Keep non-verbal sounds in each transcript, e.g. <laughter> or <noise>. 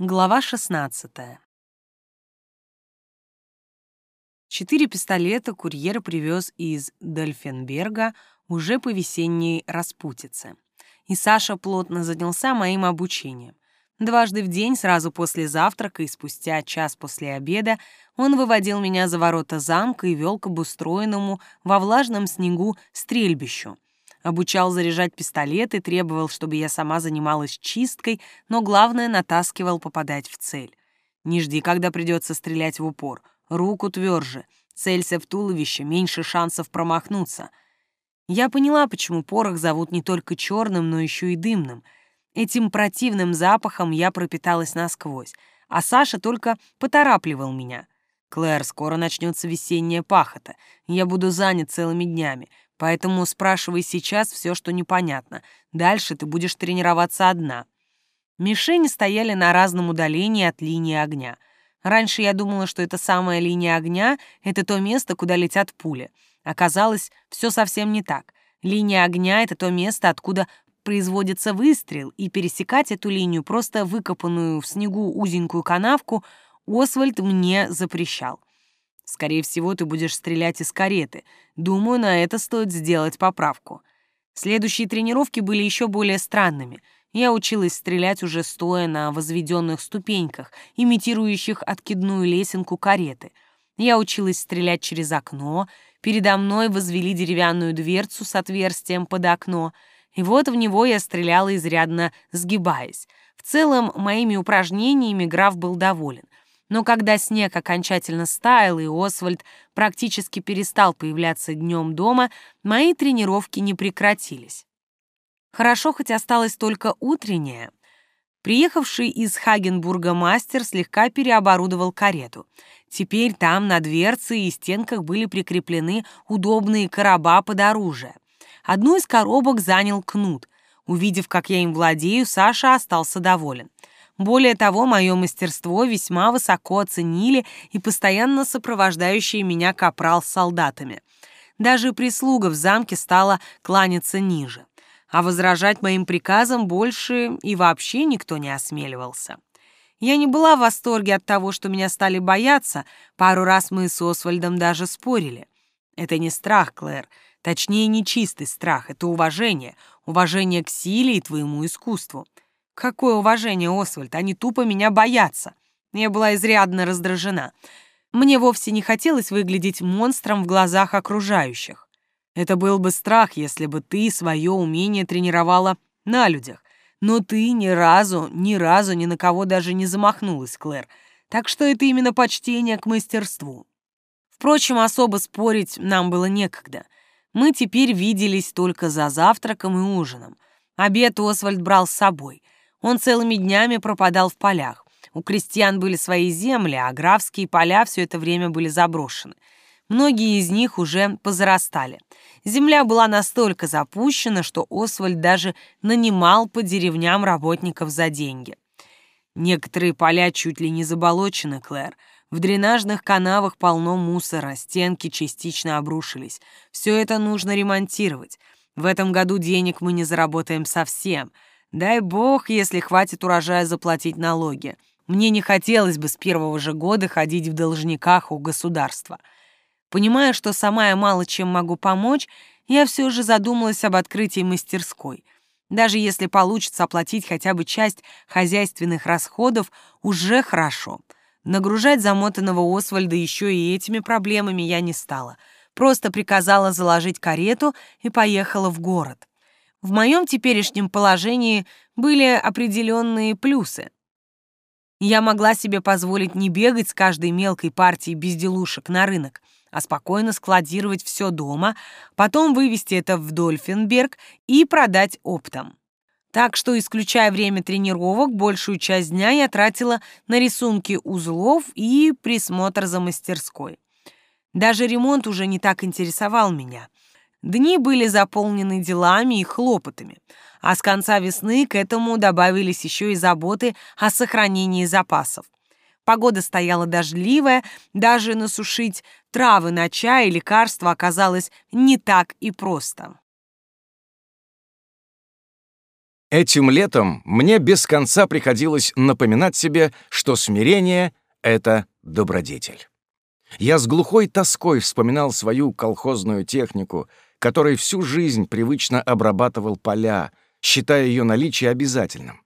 Глава 16. Четыре пистолета курьер привез из Дельфенберга уже по весенней распутице. И Саша плотно занялся моим обучением. Дважды в день, сразу после завтрака и спустя час после обеда, он выводил меня за ворота замка и вел к обустроенному во влажном снегу стрельбищу, Обучал заряжать пистолеты, требовал, чтобы я сама занималась чисткой, но главное, натаскивал попадать в цель. Не жди, когда придется стрелять в упор. Руку тверже. Целься в туловище, меньше шансов промахнуться. Я поняла, почему порох зовут не только черным, но еще и дымным. Этим противным запахом я пропиталась насквозь, а Саша только поторапливал меня. «Клэр, скоро начнется весенняя пахота. Я буду занят целыми днями. Поэтому спрашивай сейчас все, что непонятно. Дальше ты будешь тренироваться одна. Мишени стояли на разном удалении от линии огня. Раньше я думала, что эта самая линия огня — это то место, куда летят пули. Оказалось, все совсем не так. Линия огня — это то место, откуда производится выстрел, и пересекать эту линию, просто выкопанную в снегу узенькую канавку, Освальд мне запрещал. Скорее всего, ты будешь стрелять из кареты. Думаю, на это стоит сделать поправку. Следующие тренировки были еще более странными. Я училась стрелять уже стоя на возведенных ступеньках, имитирующих откидную лесенку кареты. Я училась стрелять через окно. Передо мной возвели деревянную дверцу с отверстием под окно. И вот в него я стреляла изрядно сгибаясь. В целом, моими упражнениями граф был доволен. Но когда снег окончательно стаял и Освальд практически перестал появляться днем дома, мои тренировки не прекратились. Хорошо, хоть осталось только утренняя. Приехавший из Хагенбурга мастер слегка переоборудовал карету. Теперь там на дверце и стенках были прикреплены удобные короба под оружие. Одну из коробок занял кнут. Увидев, как я им владею, Саша остался доволен. Более того, мое мастерство весьма высоко оценили и постоянно сопровождающие меня капрал с солдатами. Даже прислуга в замке стала кланяться ниже. А возражать моим приказам больше и вообще никто не осмеливался. Я не была в восторге от того, что меня стали бояться, пару раз мы с Освальдом даже спорили. Это не страх, Клэр, точнее, не чистый страх, это уважение, уважение к силе и твоему искусству. Какое уважение, Освальд, они тупо меня боятся. Я была изрядно раздражена. Мне вовсе не хотелось выглядеть монстром в глазах окружающих. Это был бы страх, если бы ты свое умение тренировала на людях. Но ты ни разу, ни разу ни на кого даже не замахнулась, Клэр. Так что это именно почтение к мастерству. Впрочем, особо спорить нам было некогда. Мы теперь виделись только за завтраком и ужином. Обед Освальд брал с собой — он целыми днями пропадал в полях. У крестьян были свои земли, а графские поля все это время были заброшены. Многие из них уже позарастали. Земля была настолько запущена, что Освальд даже нанимал по деревням работников за деньги. Некоторые поля чуть ли не заболочены, Клэр. В дренажных канавах полно мусора, стенки частично обрушились. Все это нужно ремонтировать. В этом году денег мы не заработаем совсем — Дай бог, если хватит урожая заплатить налоги. Мне не хотелось бы с первого же года ходить в должниках у государства. Понимая, что сама я мало чем могу помочь, я все же задумалась об открытии мастерской. Даже если получится оплатить хотя бы часть хозяйственных расходов, уже хорошо. Нагружать замотанного Освальда еще и этими проблемами я не стала. Просто приказала заложить карету и поехала в город. В моем теперешнем положении были определенные плюсы. Я могла себе позволить не бегать с каждой мелкой партией безделушек на рынок, а спокойно складировать все дома, потом вывести это в Дольфенберг и продать оптом. Так что, исключая время тренировок, большую часть дня я тратила на рисунки узлов и присмотр за мастерской. Даже ремонт уже не так интересовал меня. Дни были заполнены делами и хлопотами, а с конца весны к этому добавились еще и заботы о сохранении запасов. Погода стояла дождливая, даже насушить травы на чай и лекарства оказалось не так и просто. Этим летом мне без конца приходилось напоминать себе, что смирение — это добродетель. Я с глухой тоской вспоминал свою колхозную технику, которой всю жизнь привычно обрабатывал поля, считая ее наличие обязательным.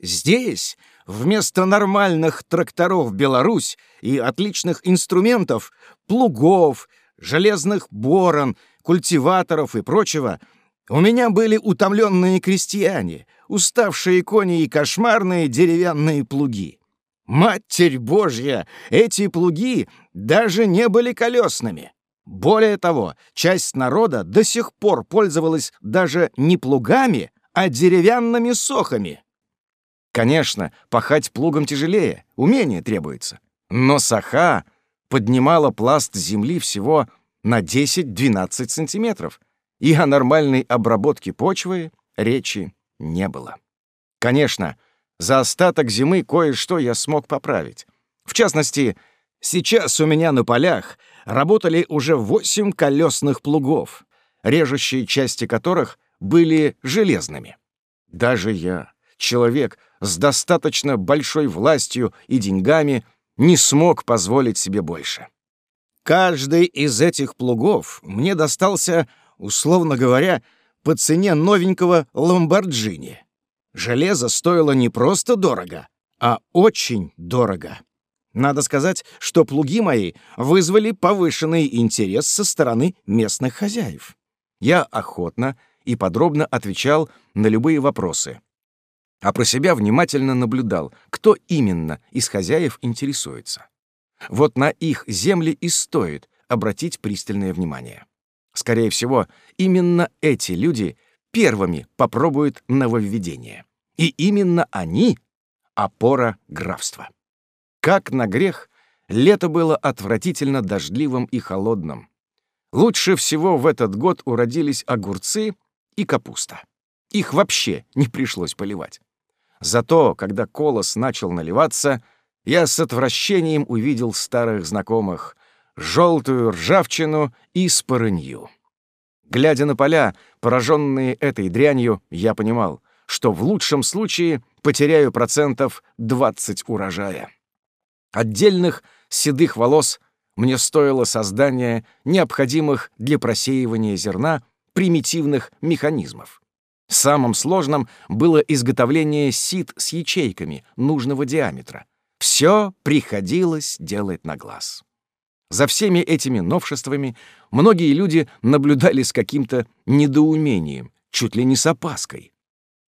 Здесь вместо нормальных тракторов Беларусь и отличных инструментов, плугов, железных борон, культиваторов и прочего — у меня были утомленные крестьяне, уставшие кони и кошмарные деревянные плуги. Матерь Божья, эти плуги даже не были колесными. Более того, часть народа до сих пор пользовалась даже не плугами, а деревянными сохами. Конечно, пахать плугом тяжелее, умение требуется. Но саха поднимала пласт земли всего на 10-12 сантиметров — и о нормальной обработке почвы речи не было. Конечно, за остаток зимы кое-что я смог поправить. В частности, сейчас у меня на полях работали уже восемь колесных плугов, режущие части которых были железными. Даже я, человек с достаточно большой властью и деньгами, не смог позволить себе больше. Каждый из этих плугов мне достался условно говоря, по цене новенького «Ламборджини». Железо стоило не просто дорого, а очень дорого. Надо сказать, что плуги мои вызвали повышенный интерес со стороны местных хозяев. Я охотно и подробно отвечал на любые вопросы. А про себя внимательно наблюдал, кто именно из хозяев интересуется. Вот на их земли и стоит обратить пристальное внимание. Скорее всего, именно эти люди первыми попробуют нововведение. И именно они — опора графства. Как на грех, лето было отвратительно дождливым и холодным. Лучше всего в этот год уродились огурцы и капуста. Их вообще не пришлось поливать. Зато, когда колос начал наливаться, я с отвращением увидел старых знакомых желтую ржавчину и спорынью. Глядя на поля, пораженные этой дрянью, я понимал, что в лучшем случае потеряю процентов 20 урожая. Отдельных седых волос мне стоило создание необходимых для просеивания зерна примитивных механизмов. Самым сложным было изготовление сит с ячейками нужного диаметра. Все приходилось делать на глаз. За всеми этими новшествами многие люди наблюдали с каким-то недоумением, чуть ли не с опаской.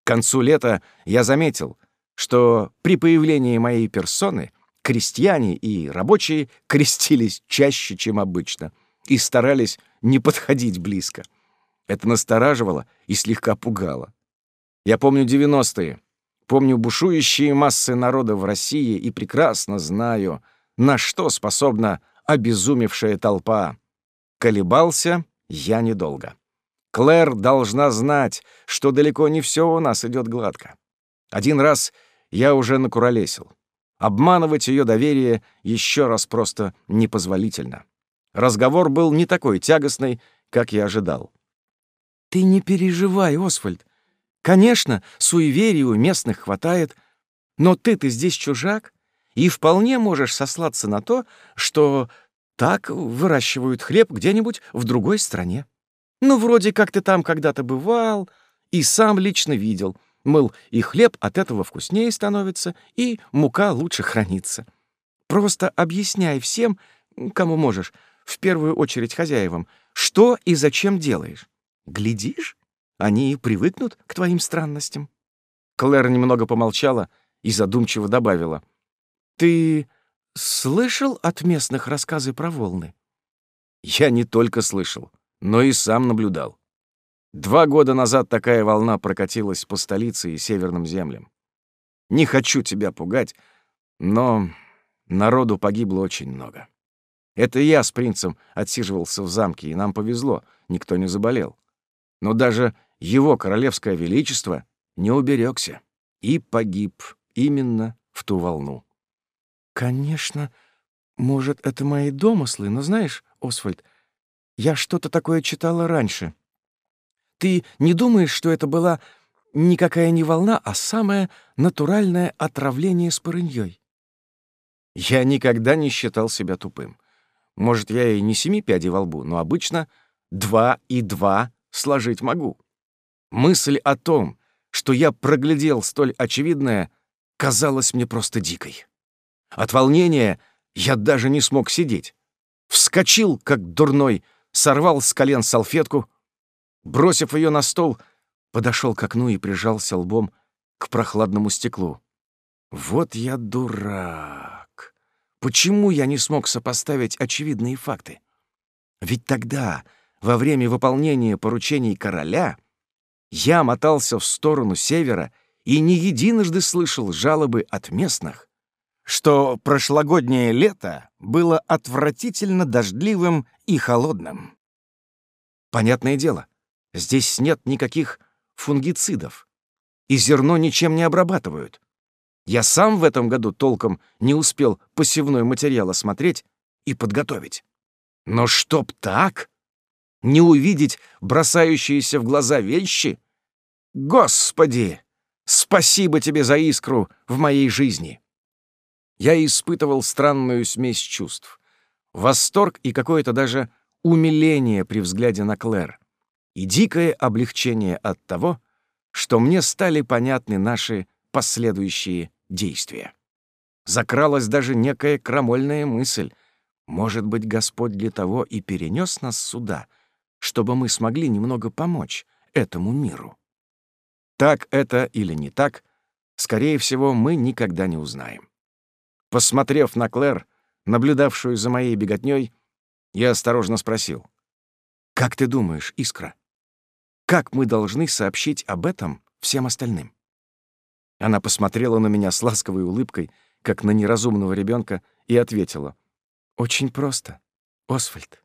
К концу лета я заметил, что при появлении моей персоны крестьяне и рабочие <laughs> крестились чаще, чем обычно, и старались не подходить близко. Это настораживало и слегка пугало. Я помню девяностые, помню бушующие массы народа в России и прекрасно знаю, на что способна обезумевшая толпа. Колебался я недолго. Клэр должна знать, что далеко не все у нас идет гладко. Один раз я уже накуролесил. Обманывать ее доверие еще раз просто непозволительно. Разговор был не такой тягостный, как я ожидал. «Ты не переживай, Освальд. Конечно, суеверий у местных хватает, но ты-то здесь чужак, и вполне можешь сослаться на то, что так выращивают хлеб где-нибудь в другой стране. Ну, вроде как ты там когда-то бывал и сам лично видел. Мыл, и хлеб от этого вкуснее становится, и мука лучше хранится. Просто объясняй всем, кому можешь, в первую очередь хозяевам, что и зачем делаешь. Глядишь, они привыкнут к твоим странностям. Клэр немного помолчала и задумчиво добавила. «Ты слышал от местных рассказы про волны?» Я не только слышал, но и сам наблюдал. Два года назад такая волна прокатилась по столице и северным землям. Не хочу тебя пугать, но народу погибло очень много. Это я с принцем отсиживался в замке, и нам повезло, никто не заболел. Но даже его королевское величество не уберегся и погиб именно в ту волну. Конечно, может, это мои домыслы, но знаешь, Освальд, я что-то такое читала раньше. Ты не думаешь, что это была никакая не волна, а самое натуральное отравление с парыньей. Я никогда не считал себя тупым. Может, я и не семи пядей во лбу, но обычно два и два сложить могу. Мысль о том, что я проглядел столь очевидное, казалась мне просто дикой. От волнения я даже не смог сидеть. Вскочил, как дурной, сорвал с колен салфетку, бросив ее на стол, подошел к окну и прижался лбом к прохладному стеклу. Вот я дурак. Почему я не смог сопоставить очевидные факты? Ведь тогда, во время выполнения поручений короля, я мотался в сторону севера и не единожды слышал жалобы от местных, что прошлогоднее лето было отвратительно дождливым и холодным. Понятное дело, здесь нет никаких фунгицидов, и зерно ничем не обрабатывают. Я сам в этом году толком не успел посевной материал осмотреть и подготовить. Но чтоб так? Не увидеть бросающиеся в глаза вещи? Господи! Спасибо тебе за искру в моей жизни! Я испытывал странную смесь чувств. Восторг и какое-то даже умиление при взгляде на Клэр. И дикое облегчение от того, что мне стали понятны наши последующие действия. Закралась даже некая крамольная мысль. Может быть, Господь для того и перенес нас сюда, чтобы мы смогли немного помочь этому миру. Так это или не так, скорее всего, мы никогда не узнаем. Посмотрев на Клэр, наблюдавшую за моей беготней, я осторожно спросил. «Как ты думаешь, Искра, как мы должны сообщить об этом всем остальным?» Она посмотрела на меня с ласковой улыбкой, как на неразумного ребенка, и ответила. «Очень просто, Освальд.